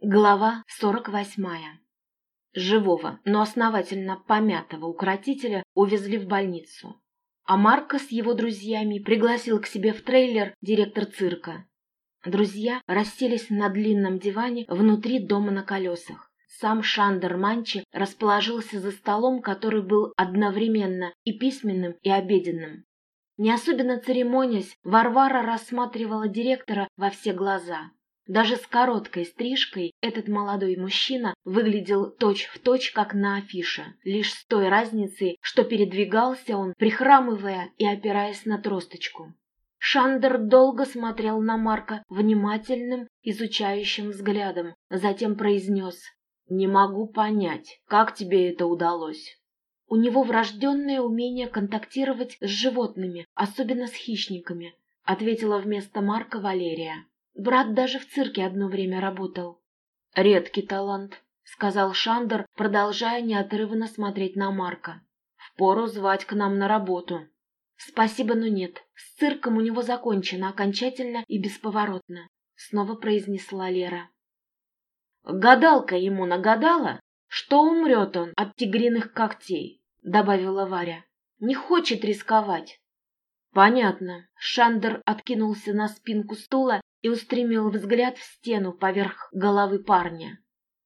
Глава сорок восьмая. Живого, но основательно помятого укротителя увезли в больницу. А Марка с его друзьями пригласил к себе в трейлер директор цирка. Друзья расселись на длинном диване внутри дома на колесах. Сам Шандер Манчи расположился за столом, который был одновременно и письменным, и обеденным. Не особенно церемонясь, Варвара рассматривала директора во все глаза. Даже с короткой стрижкой этот молодой мужчина выглядел точь-в-точь, точь, как на афише, лишь с той разницей, что передвигался он, прихрамывая и опираясь на тросточку. Шандер долго смотрел на Марка внимательным, изучающим взглядом, затем произнес «Не могу понять, как тебе это удалось?» У него врожденное умение контактировать с животными, особенно с хищниками, ответила вместо Марка Валерия. Брат даже в цирке одно время работал. Редкий талант, сказал Шандер, продолжая неотрывно смотреть на Марка. Впору звать к нам на работу. Спасибо, но нет. С цирком у него закончено окончательно и бесповоротно, снова произнесла Лера. Гадалка ему нагадала, что умрет он от тигриных когтей, добавила Варя. Не хочет рисковать. Понятно. Шандер откинулся на спинку стула и устремил взгляд в стену поверх головы парня.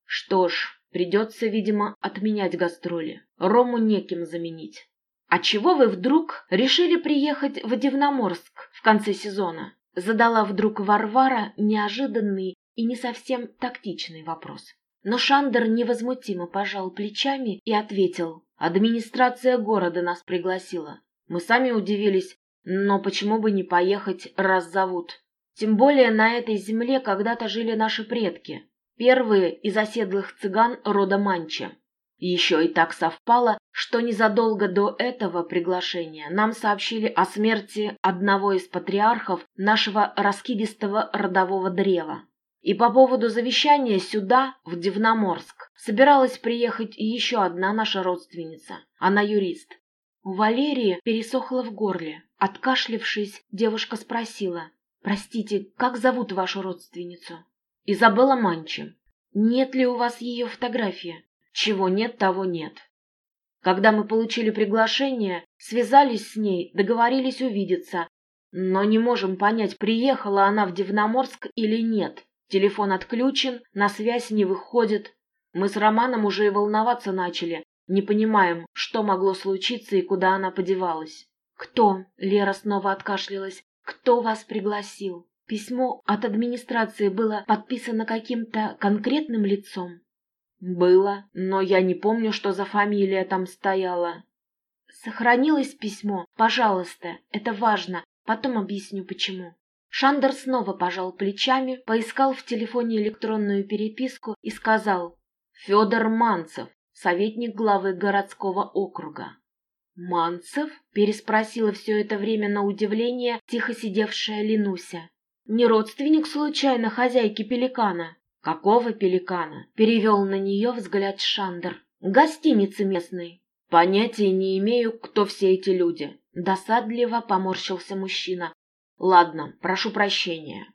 Что ж, придется, видимо, отменять гастроли. Рому неким заменить. А чего вы вдруг решили приехать в Дивноморск в конце сезона? Задала вдруг Варвара неожиданный и не совсем тактичный вопрос. Но Шандер невозмутимо пожал плечами и ответил. Администрация города нас пригласила. Мы сами удивились, но почему бы не поехать, раз зовут? Тем более на этой земле когда-то жили наши предки, первые из оседлых цыган рода Манча. Еще и так совпало, что незадолго до этого приглашения нам сообщили о смерти одного из патриархов нашего раскидистого родового древа. И по поводу завещания сюда, в Дивноморск, собиралась приехать еще одна наша родственница. Она юрист. У Валерии пересохло в горле. Откашлившись, девушка спросила, Простите, как зовут вашу родственницу? Изабелла Манчи. Нет ли у вас ее фотография? Чего нет, того нет. Когда мы получили приглашение, связались с ней, договорились увидеться, но не можем понять, приехала она в Дивноморск или нет. Телефон отключен, на связь не выходит. Мы с Романом уже и волноваться начали, не понимаем, что могло случиться и куда она подевалась. «Кто?» — Лера снова откашлялась. Кто вас пригласил? Письмо от администрации было подписано каким-то конкретным лицом? Было, но я не помню, что за фамилия там стояла. Сохранилось письмо? Пожалуйста, это важно. Потом объясню, почему. Шандер снова пожал плечами, поискал в телефоне электронную переписку и сказал «Федор Манцев, советник главы городского округа». «Манцев?» — переспросила все это время на удивление тихо сидевшая Ленуся. «Не родственник, случайно, хозяйки пеликана?» «Какого пеликана?» — перевел на нее взгляд Шандер. «Гостиницы местной». «Понятия не имею, кто все эти люди». Досадливо поморщился мужчина. «Ладно, прошу прощения».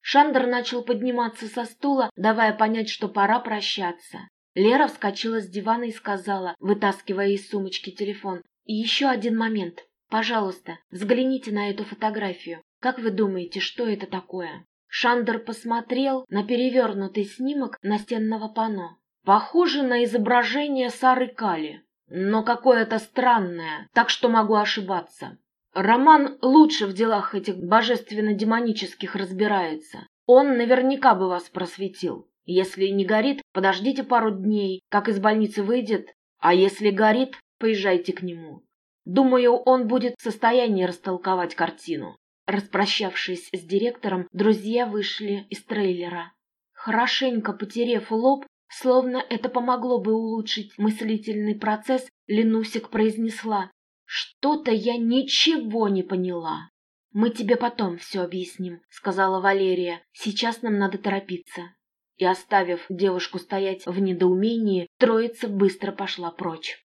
Шандер начал подниматься со стула, давая понять, что пора прощаться. Лера вскочила с дивана и сказала, вытаскивая из сумочки телефон, и еще один момент. Пожалуйста, взгляните на эту фотографию. Как вы думаете, что это такое? Шандер посмотрел на перевернутый снимок настенного панно. Похоже на изображение Сары Кали, но какое-то странное, так что могу ошибаться. Роман лучше в делах этих божественно-демонических разбирается. Он наверняка бы вас просветил. Если не горит, подождите пару дней, как из больницы выйдет, а если горит, Поезжайте к нему. Думаю, он будет в состоянии растолковать картину. Распрощавшись с директором, друзья вышли из трейлера. Хорошенько потерев лоб, словно это помогло бы улучшить мыслительный процесс, Ленусик произнесла. «Что-то я ничего не поняла». «Мы тебе потом все объясним», — сказала Валерия. «Сейчас нам надо торопиться». И оставив девушку стоять в недоумении, троица быстро пошла прочь.